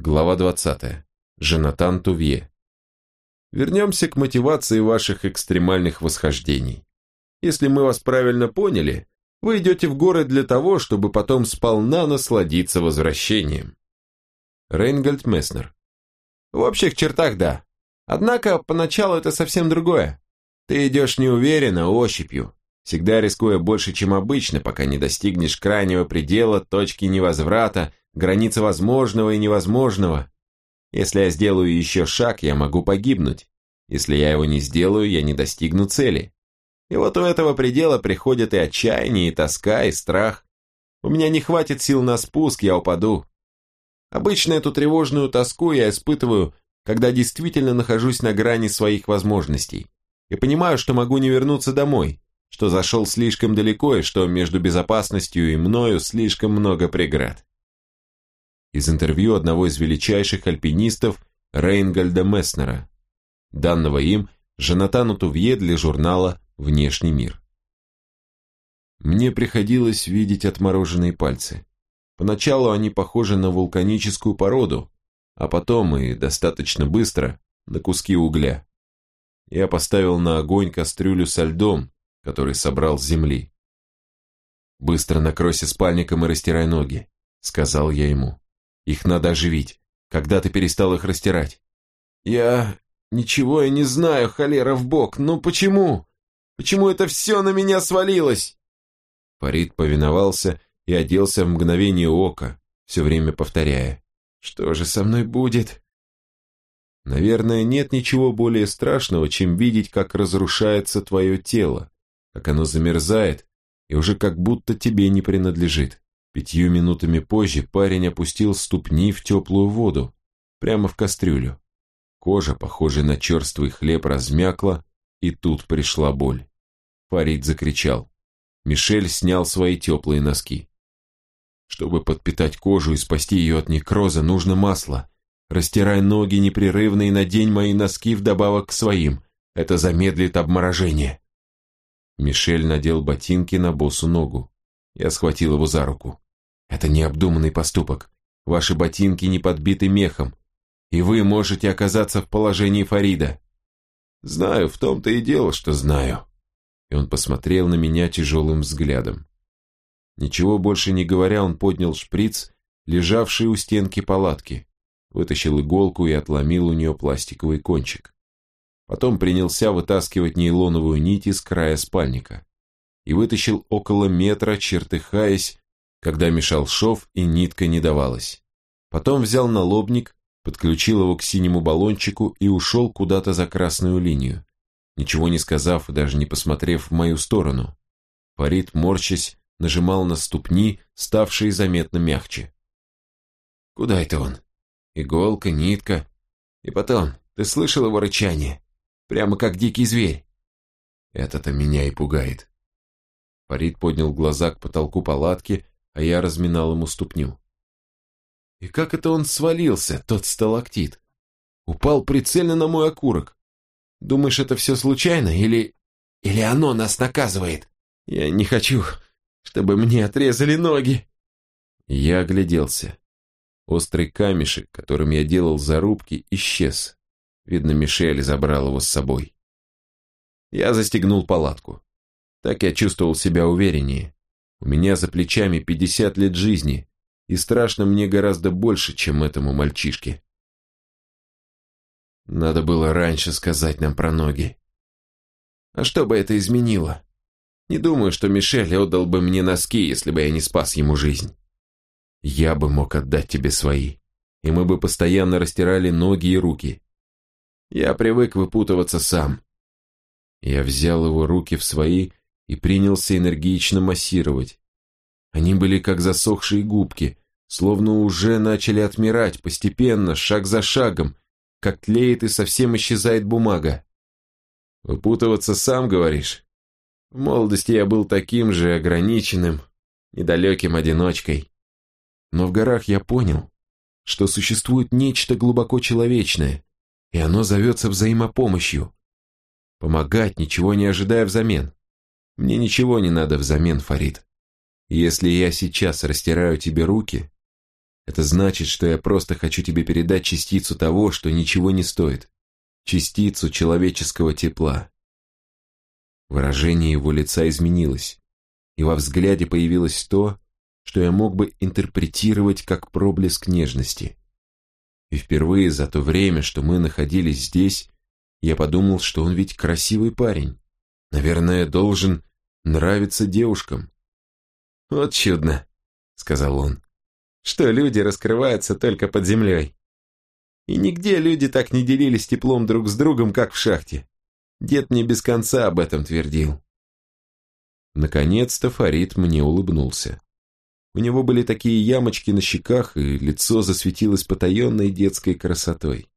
Глава 20. Женатан Тувье. Вернемся к мотивации ваших экстремальных восхождений. Если мы вас правильно поняли, вы идете в горы для того, чтобы потом сполна насладиться возвращением. Рейнгольд Месснер. В общих чертах да. Однако поначалу это совсем другое. Ты идешь неуверенно, ощупью, всегда рискуя больше, чем обычно, пока не достигнешь крайнего предела, точки невозврата, границы возможного и невозможного. Если я сделаю еще шаг, я могу погибнуть. Если я его не сделаю, я не достигну цели. И вот у этого предела приходят и отчаяние, и тоска, и страх. У меня не хватит сил на спуск, я упаду. Обычно эту тревожную тоску я испытываю, когда действительно нахожусь на грани своих возможностей и понимаю, что могу не вернуться домой, что зашел слишком далеко и что между безопасностью и мною слишком много преград. Из интервью одного из величайших альпинистов Рейнгольда Месснера, данного им Жанатану Тувье для журнала «Внешний мир». Мне приходилось видеть отмороженные пальцы. Поначалу они похожи на вулканическую породу, а потом и достаточно быстро на куски угля. Я поставил на огонь кастрюлю со льдом, который собрал с земли. «Быстро накройся спальником и растирай ноги», — сказал я ему. «Их надо оживить. Когда ты перестал их растирать?» «Я... ничего и не знаю, холера в бок. Ну почему? Почему это все на меня свалилось?» Фарид повиновался и оделся в мгновение ока, все время повторяя. «Что же со мной будет?» Наверное, нет ничего более страшного, чем видеть, как разрушается твое тело, как оно замерзает и уже как будто тебе не принадлежит. Пятью минутами позже парень опустил ступни в теплую воду, прямо в кастрюлю. Кожа, похожая на черствый хлеб, размякла, и тут пришла боль. Фарид закричал. Мишель снял свои теплые носки. Чтобы подпитать кожу и спасти ее от некроза, нужно масло. Растирай ноги непрерывно и надень мои носки вдобавок к своим. Это замедлит обморожение. Мишель надел ботинки на босу ногу. Я схватил его за руку. Это необдуманный поступок. Ваши ботинки не подбиты мехом, и вы можете оказаться в положении Фарида. Знаю, в том-то и дело, что знаю. И он посмотрел на меня тяжелым взглядом. Ничего больше не говоря, он поднял шприц, лежавший у стенки палатки, вытащил иголку и отломил у нее пластиковый кончик. Потом принялся вытаскивать нейлоновую нить из края спальника и вытащил около метра, чертыхаясь, когда мешал шов и нитка не давалась. Потом взял налобник, подключил его к синему баллончику и ушел куда-то за красную линию, ничего не сказав и даже не посмотрев в мою сторону. Фарид, морщась, нажимал на ступни, ставшие заметно мягче. «Куда это он? Иголка, нитка. И потом, ты слышал его рычание? Прямо как дикий зверь. Это-то меня и пугает». Фарид поднял глаза к потолку палатки, а я разминал ему ступню. «И как это он свалился, тот сталактит? Упал прицельно на мой окурок. Думаешь, это все случайно, или... или оно нас наказывает? Я не хочу чтобы мне отрезали ноги. Я огляделся. Острый камешек, которым я делал зарубки, исчез. Видно, Мишель забрал его с собой. Я застегнул палатку. Так я чувствовал себя увереннее. У меня за плечами 50 лет жизни, и страшно мне гораздо больше, чем этому мальчишке. Надо было раньше сказать нам про ноги. А что бы это изменило? Не думаю, что Мишель отдал бы мне носки, если бы я не спас ему жизнь. Я бы мог отдать тебе свои, и мы бы постоянно растирали ноги и руки. Я привык выпутываться сам. Я взял его руки в свои и принялся энергично массировать. Они были как засохшие губки, словно уже начали отмирать постепенно, шаг за шагом, как тлеет и совсем исчезает бумага. «Выпутываться сам, говоришь?» В молодости я был таким же ограниченным, недалеким одиночкой. Но в горах я понял, что существует нечто глубоко человечное, и оно зовется взаимопомощью. Помогать, ничего не ожидая взамен. Мне ничего не надо взамен, Фарид. Если я сейчас растираю тебе руки, Это значит, что я просто хочу тебе передать частицу того, что ничего не стоит. Частицу человеческого тепла. Выражение его лица изменилось, и во взгляде появилось то, что я мог бы интерпретировать как проблеск нежности. И впервые за то время, что мы находились здесь, я подумал, что он ведь красивый парень. Наверное, должен нравиться девушкам. «Вот чудно», — сказал он что люди раскрываются только под землей. И нигде люди так не делились теплом друг с другом, как в шахте. Дед мне без конца об этом твердил. Наконец-то Фарид мне улыбнулся. У него были такие ямочки на щеках, и лицо засветилось потаенной детской красотой.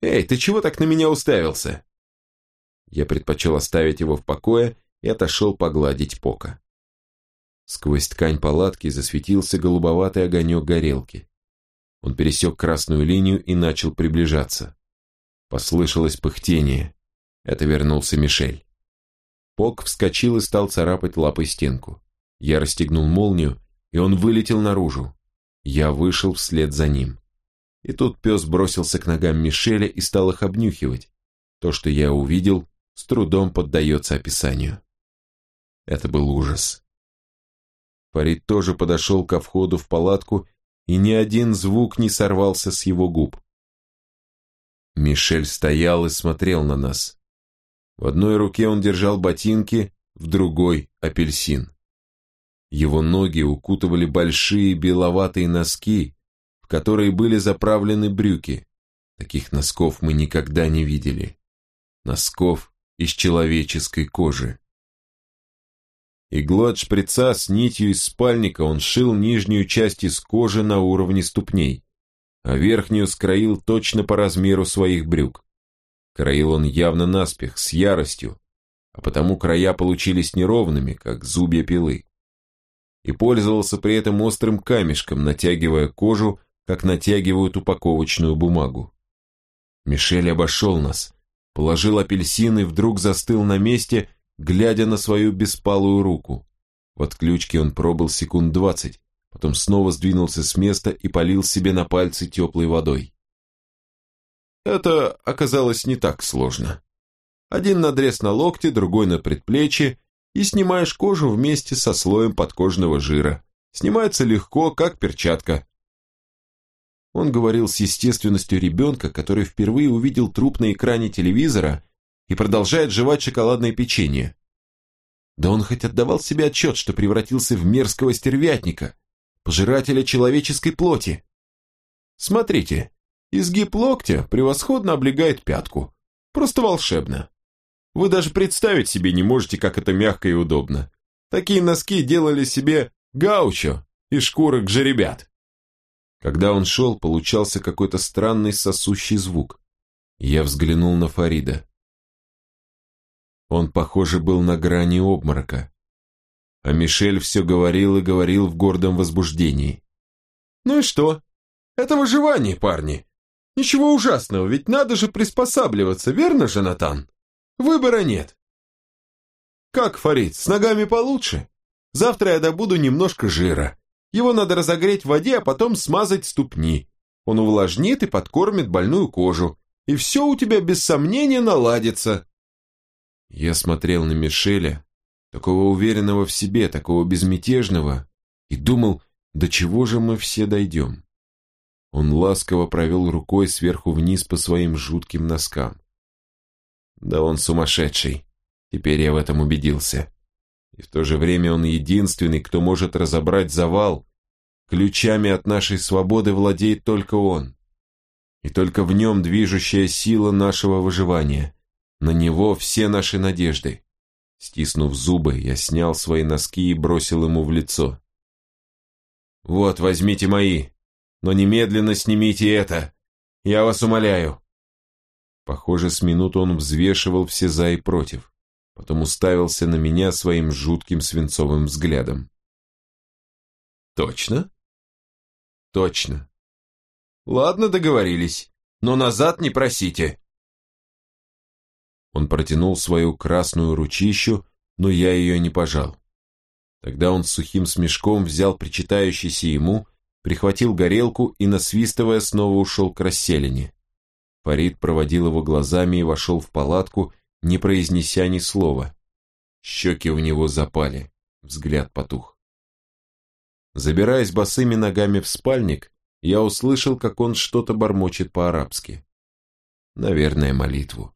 «Эй, ты чего так на меня уставился?» Я предпочел оставить его в покое и отошел погладить Пока. Сквозь ткань палатки засветился голубоватый огонек горелки. Он пересек красную линию и начал приближаться. Послышалось пыхтение. Это вернулся Мишель. Пок вскочил и стал царапать лапой стенку. Я расстегнул молнию, и он вылетел наружу. Я вышел вслед за ним. И тут пес бросился к ногам Мишеля и стал их обнюхивать. То, что я увидел, с трудом поддается описанию. Это был ужас. Фарид тоже подошел ко входу в палатку, и ни один звук не сорвался с его губ. Мишель стоял и смотрел на нас. В одной руке он держал ботинки, в другой — апельсин. Его ноги укутывали большие беловатые носки, в которые были заправлены брюки. Таких носков мы никогда не видели. Носков из человеческой кожи. Иглой от шприца с нитью из спальника он шил нижнюю часть из кожи на уровне ступней, а верхнюю скроил точно по размеру своих брюк. Кроил он явно наспех, с яростью, а потому края получились неровными, как зубья пилы. И пользовался при этом острым камешком, натягивая кожу, как натягивают упаковочную бумагу. Мишель обошел нас, положил апельсин и вдруг застыл на месте, глядя на свою беспалую руку. В отключке он пробыл секунд двадцать, потом снова сдвинулся с места и полил себе на пальцы теплой водой. Это оказалось не так сложно. Один надрез на локте, другой на предплечье, и снимаешь кожу вместе со слоем подкожного жира. Снимается легко, как перчатка. Он говорил с естественностью ребенка, который впервые увидел труп на экране телевизора и продолжает жевать шоколадное печенье. Да он хоть отдавал себе отчет, что превратился в мерзкого стервятника, пожирателя человеческой плоти. Смотрите, изгиб локтя превосходно облегает пятку. Просто волшебно. Вы даже представить себе не можете, как это мягко и удобно. Такие носки делали себе гаучо из шкурок жеребят. Когда он шел, получался какой-то странный сосущий звук. Я взглянул на Фарида. Он, похоже, был на грани обморока. А Мишель все говорил и говорил в гордом возбуждении. «Ну и что? Это выживание, парни. Ничего ужасного, ведь надо же приспосабливаться, верно, Жанатан? Выбора нет. Как, Фарид, с ногами получше? Завтра я добуду немножко жира. Его надо разогреть в воде, а потом смазать ступни. Он увлажнит и подкормит больную кожу. И все у тебя без сомнения наладится. Я смотрел на Мишеля, такого уверенного в себе, такого безмятежного, и думал, до чего же мы все дойдем. Он ласково провел рукой сверху вниз по своим жутким носкам. Да он сумасшедший, теперь я в этом убедился. И в то же время он единственный, кто может разобрать завал. Ключами от нашей свободы владеет только он. И только в нем движущая сила нашего выживания. На него все наши надежды. Стиснув зубы, я снял свои носки и бросил ему в лицо. «Вот, возьмите мои, но немедленно снимите это. Я вас умоляю». Похоже, с минуту он взвешивал все за и против, потом уставился на меня своим жутким свинцовым взглядом. «Точно?» «Точно. Ладно, договорились, но назад не просите». Он протянул свою красную ручищу, но я ее не пожал. Тогда он с сухим смешком взял причитающийся ему прихватил горелку и, насвистывая, снова ушел к расселине. Фарид проводил его глазами и вошел в палатку, не произнеся ни слова. Щеки у него запали, взгляд потух. Забираясь босыми ногами в спальник, я услышал, как он что-то бормочет по-арабски. Наверное, молитву.